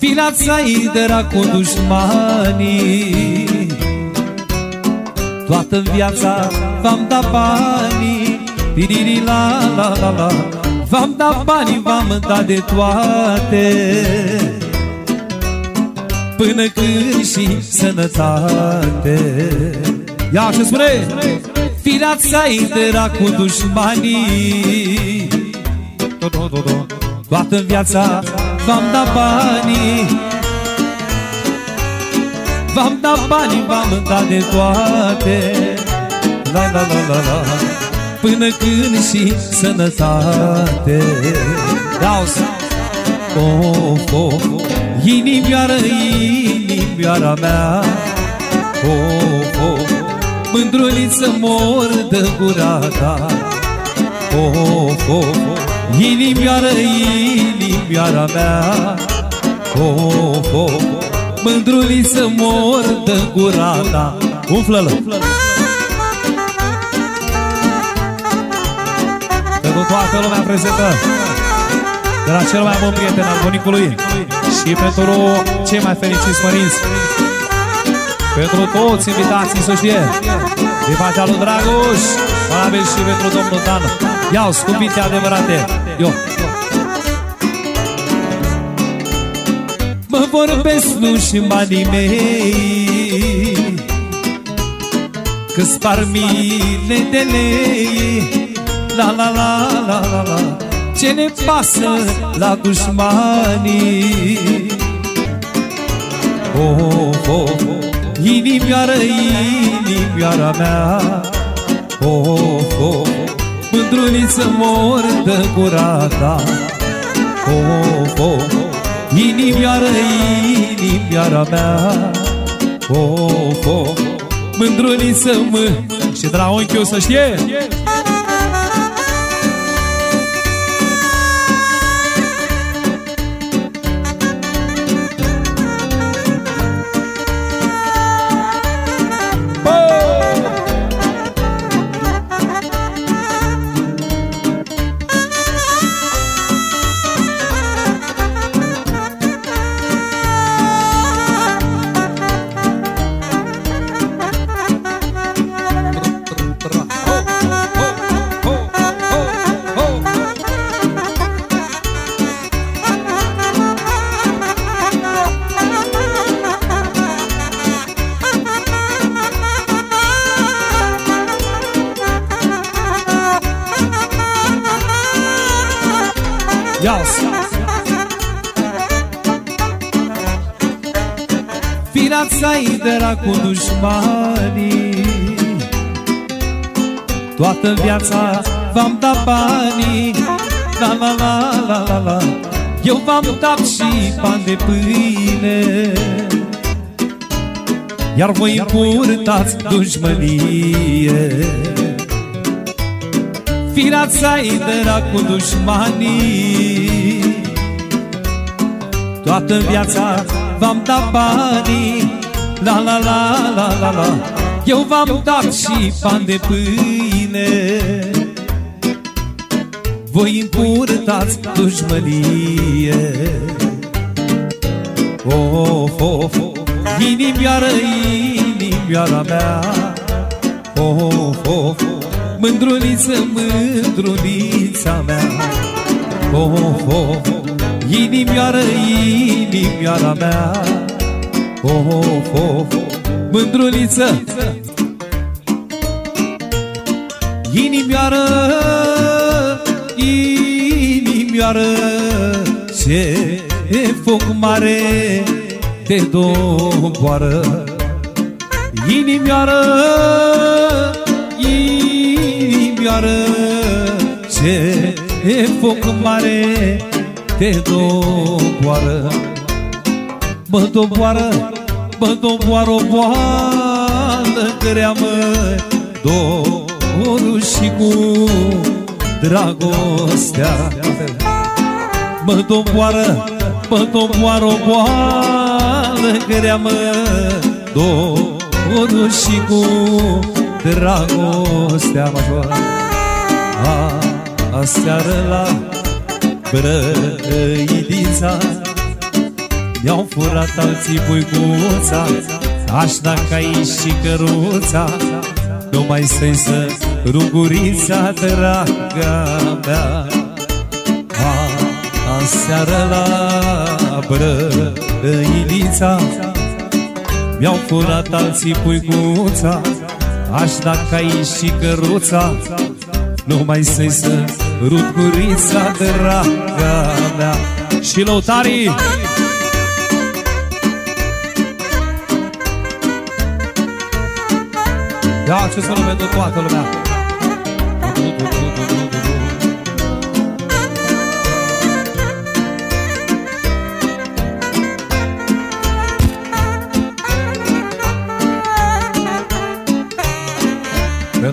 Filața-i cu dușmanii. Toată viața v-am dat banii. Tiriri la la la la. V-am dat banii, v-am dat de toate. Până când și sănătate. Ia și spune. Filața-i cu dușmanii. Toată viața v-am dat banii. V-am dat banii, v-am dat de toate. La la la la la. Până când și sănătate. Iauzi Of, of, inimioară, inimioara mea. Of, of, mândruliță mor de gura ta. Of, of, inimioară, inimioara mea. Of, of, mândruliță mor de gura ta. Umflă-l! Pentru toată lumea prezentă De la cel mai bun prieten al bunicului Și pentru cei mai fericiți părinți Pentru toți invitații să știe Din partea lui Dragoș Valabil și pentru domnul Dan. Iau scupinte adevărate Eu Mă vorbesc nu și banii mei Că spar mii de lei. La la la la la la. Ce ne pasă la dușmanii? Oh, oh, oh Inimioară, inimioara mea. Oh, oh, oh Mândruliță mor de gura ta Oh, oh, oh Inimioară, inimioara mea. Oh, oh Mândruliță mă Și de la unchiul să știe Ias Firanța-i de cu dușmanii Toată viața v-am dat banii. La la la la la la. Eu v-am dat și bani de pâine. Iar voi purtați dușmănie Firața-i de cu dușmanii. Toată viața v-am dat banii. La la la la la la. Eu v-am dat și bani de pâine. Voi împurtați dușmălie Of, of, inimioară, inimioara mea. Of, of, Mândruliță, mândrulița mea. Of, of, inimioară, inimioara mea. Of, of, mândruliță. Inimioară, inimioară Ce foc mare te doboară. Inimioară, inimioară Ce foc mare te doboară. Mă doboară, mă doboară o boală grea, mă Dorul și cu dragostea. Mă doboară, mă doboară o boală grea, mă Dorul și cu dragostea majoră. A, aseară la Brăidița Mi-au furat alții puicuța Aș dacă aici și căruța Nu mai să să rugurița, draga mea. A, aseară la brăilița Mi-au furat alții puicuța Aș dacă aici și căruța Nu mai să să rugurița, draga mea. Și lăutarii! Da, ce să lume tot toată lumea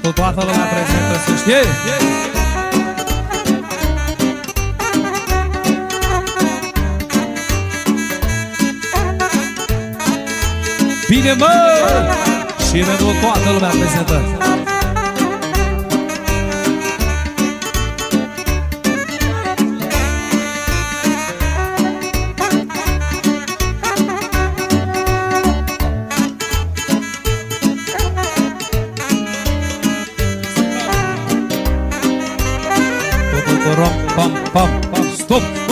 Pentru toată lumea prezentă să știe Bine mă! Și pentru toată lumea prezentă Pam, pam, pam, stop,